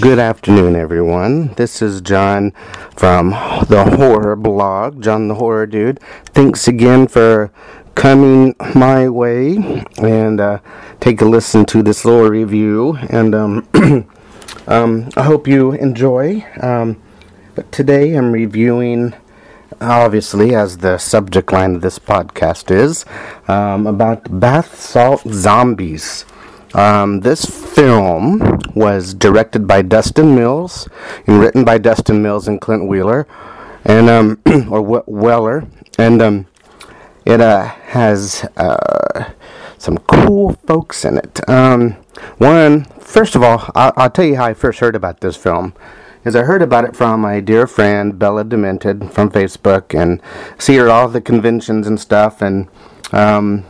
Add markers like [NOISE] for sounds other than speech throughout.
good afternoon, everyone. This is John from the Horror Blog, John the Horror Dude. Thanks again for coming my way and uh, take a listen to this little review. And um, [CLEARS THROAT] um, I hope you enjoy. Um, but today I'm reviewing, obviously, as the subject line of this podcast is, um, about bath salt zombies. Um, this film was directed by Dustin Mills and written by Dustin Mills and Clint Wheeler, and um, [CLEARS THROAT] or w- Weller, and um, it uh, has uh, some cool folks in it. Um, one, first of all, I'll, I'll tell you how I first heard about this film. Is I heard about it from my dear friend Bella Demented from Facebook, and see her all the conventions and stuff, and um,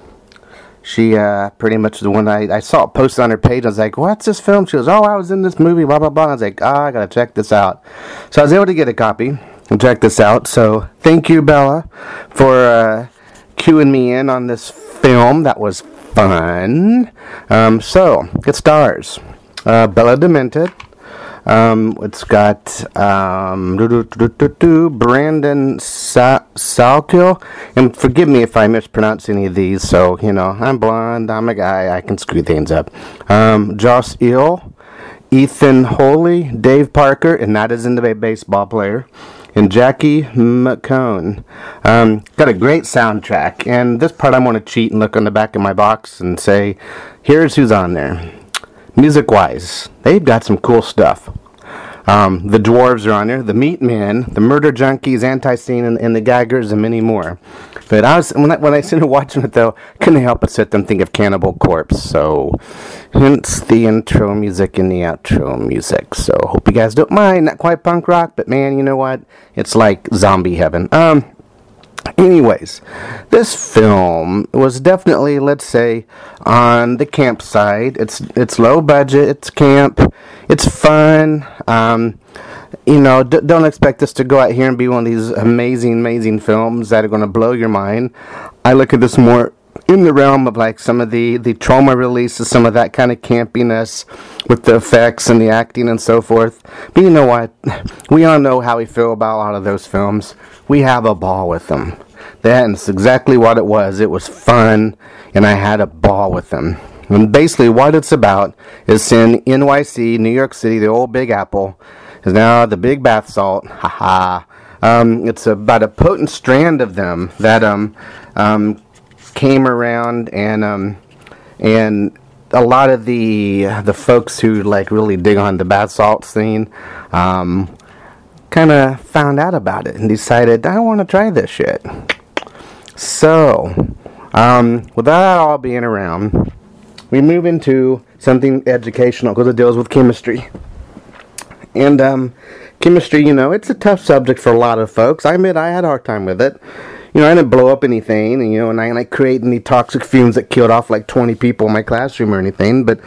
she uh, pretty much the one I, I saw it posted on her page. I was like, "What's this film?" She goes, "Oh, I was in this movie." Blah blah blah. I was like, "Ah, oh, I gotta check this out." So I was able to get a copy and check this out. So thank you, Bella, for uh, cueing me in on this film. That was fun. Um, so it stars uh, Bella Demented. Um, it's got um, Brandon Sa- Salkil, and forgive me if I mispronounce any of these. So you know, I'm blonde, I'm a guy, I can screw things up. Um, Josh Eal, Ethan Holly, Dave Parker, and that isn't the baseball player, and Jackie McKown. Um, got a great soundtrack, and this part I'm going to cheat and look on the back of my box and say, here's who's on there music wise, they've got some cool stuff. Um, the dwarves are on there, the meatmen, the murder junkies, antiseen, and, and, the gaggers, and many more. But I was when I, when I started [LAUGHS] watching it though, couldn't help but sit there and think of Cannibal Corpse. So, hence the intro music and the outro music. So hope you guys don't mind. Not quite punk rock, but man, you know what? It's like zombie heaven. Um. Anyways, this film was definitely, let's say, on the camp side. It's it's low budget. It's camp. It's fun. Um, you know, d- don't expect us to go out here and be one of these amazing, amazing films that are going to blow your mind. I look at this more in the realm of like some of the the Troma releases, some of that kind of campiness with the effects and the acting and so forth. But you know what? We all know how we feel about a lot of those films. We have a ball with them. That's exactly what it was. It was fun, and I had a ball with them. And basically, what it's about is in NYC, New York City, the old Big Apple, is now the Big Bath Salt. [LAUGHS] Haha. Um, it's about a potent strand of them that um, um, came around, and um, and a lot of the the folks who like really dig on the bath salt scene um, kind of found out about it and decided I want to try this shit. So, um, with that all being around, we move into something educational because it deals with chemistry. And um, chemistry, you know, it's a tough subject for a lot of folks. I admit I had a hard time with it. You know, I didn't blow up anything, and, you know, and I didn't create any toxic fumes that killed off like 20 people in my classroom or anything, but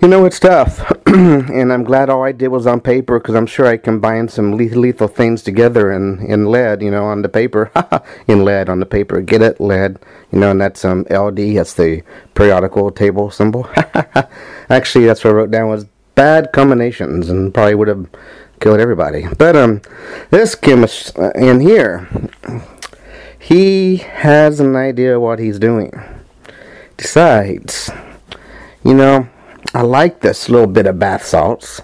you know, it's tough, [CLEARS THROAT] and I'm glad all I did was on paper because I'm sure I combined some lethal things together in, in lead, you know, on the paper. [LAUGHS] in lead on the paper. Get it? Lead. You know, and that's um, LD. That's the periodical table symbol. [LAUGHS] Actually, that's what I wrote down was bad combinations and probably would have killed everybody. But um, this chemist uh, in here, he has an idea what he's doing. Decides, you know I like this little bit of bath salts.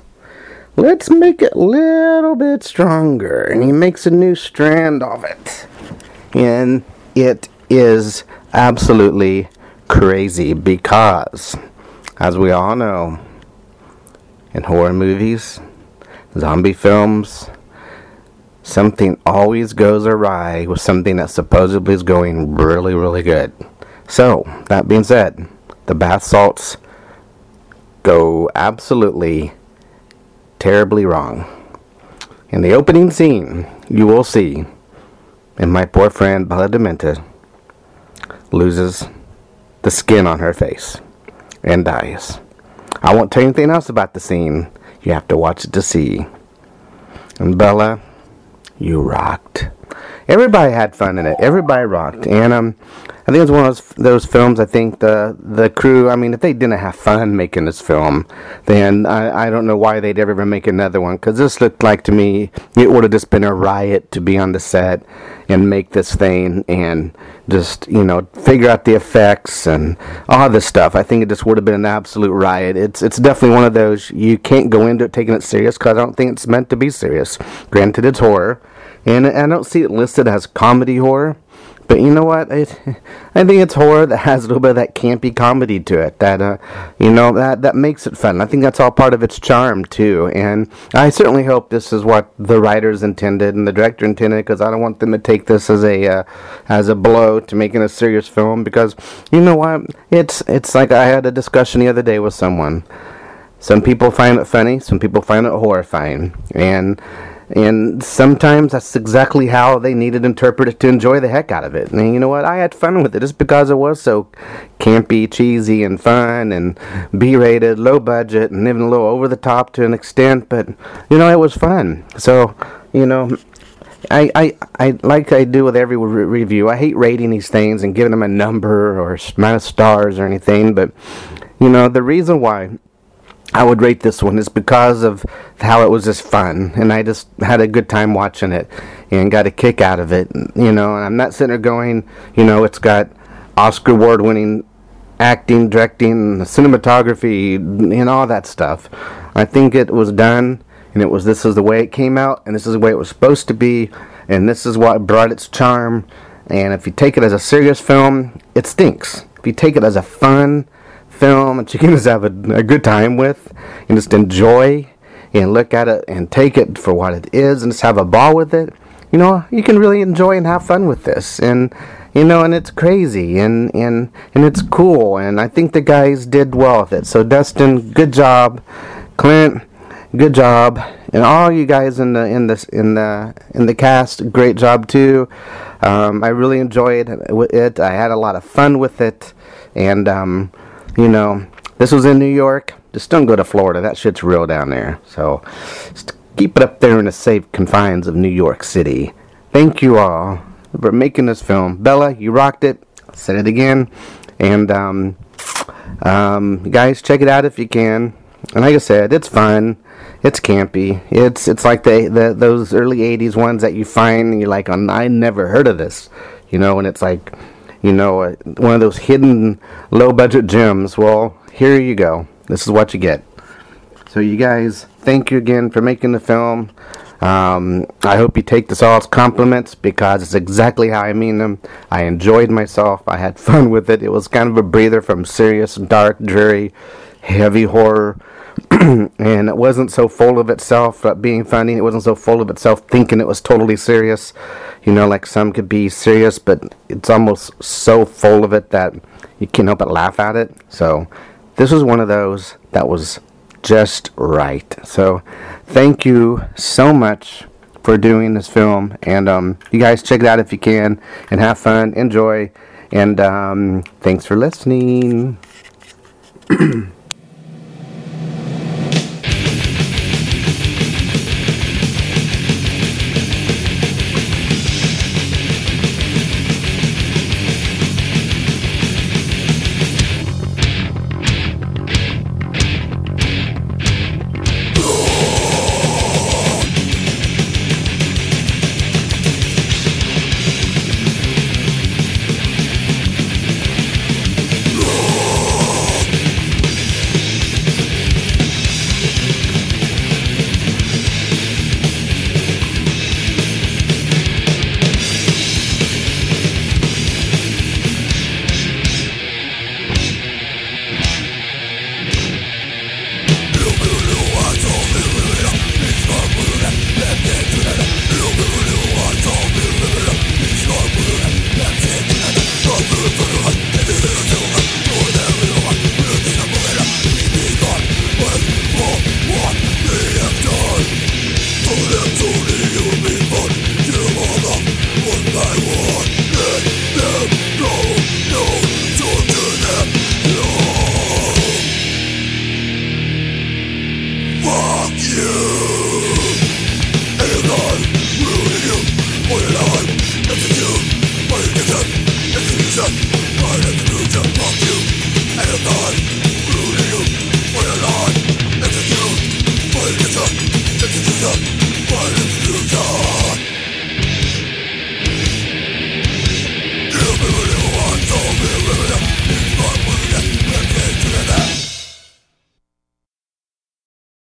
Let's make it a little bit stronger. And he makes a new strand of it. And it is absolutely crazy because, as we all know, in horror movies, zombie films, something always goes awry with something that supposedly is going really, really good. So, that being said, the bath salts go absolutely terribly wrong. In the opening scene, you will see, and my poor friend Bella Demented loses the skin on her face and dies. I won't tell you anything else about the scene. You have to watch it to see. And Bella, you rocked. Everybody had fun in it. Everybody rocked, and um, I think it was one of those, those films. I think the the crew. I mean, if they didn't have fun making this film, then I, I don't know why they'd ever make another one. Because this looked like to me it would have just been a riot to be on the set and make this thing and just you know figure out the effects and all this stuff. I think it just would have been an absolute riot. It's it's definitely one of those you can't go into it taking it serious because I don't think it's meant to be serious. Granted, it's horror, and I don't see it listed as comedy horror. But you know what? It, [LAUGHS] I think it's horror that has a little bit of that campy comedy to it. That uh, you know that that makes it fun. I think that's all part of its charm too. And I certainly hope this is what the writers intended and the director intended, because I don't want them to take this as a uh, as a blow to making a serious film. Because you know what? It's it's like I had a discussion the other day with someone. Some people find it funny. Some people find it horrifying. And and sometimes that's exactly how they needed to interpret it to enjoy the heck out of it. And you know what? I had fun with it just because it was so campy, cheesy, and fun, and B rated, low budget, and even a little over the top to an extent. But, you know, it was fun. So, you know, I, I, I like I do with every re- review. I hate rating these things and giving them a number or amount of stars or anything, but you know the reason why I would rate this one is because of how it was just fun, and I just had a good time watching it, and got a kick out of it. You know, and I'm not sitting there going, you know, it's got Oscar award-winning acting, directing, cinematography, and all that stuff. I think it was done, and it was this is the way it came out, and this is the way it was supposed to be, and this is what brought its charm. And if you take it as a serious film, it stinks. If you take it as a fun film that you can just have a, a good time with and just enjoy and look at it and take it for what it is and just have a ball with it, you know, you can really enjoy and have fun with this. And you know, and it's crazy and and and it's cool and I think the guys did well with it. So Dustin, good job. Clint, good job. And all you guys in the in this in the in the cast, great job too. Um, I really enjoyed it. I had a lot of fun with it, and um, you know, this was in New York. Just don't go to Florida. That shit's real down there. So just keep it up there in the safe confines of New York City. Thank you all for making this film. Bella, you rocked it. Said it again. And um, um, guys, check it out if you can. And like I said, it's fun. It's campy. It's it's like the, the those early '80s ones that you find and you're like, oh, I never heard of this, you know. And it's like you know, uh, one of those hidden low budget gems. Well, here you go. This is what you get. So, you guys, thank you again for making the film. Um, I hope you take this all as compliments because it's exactly how I mean them. I enjoyed myself. I had fun with it. It was kind of a breather from serious, dark, dreary, heavy horror. [CLEARS THROAT] and it wasn't so full of itself uh, being funny. It wasn't so full of itself thinking it was totally serious. You know, like some could be serious, but it's almost so full of it that you can't help but laugh at it. So this was one of those that was just right. So thank you so much for doing this film, and um, you guys check it out if you can, and have fun, enjoy, and um, thanks for listening. [CLEARS THROAT]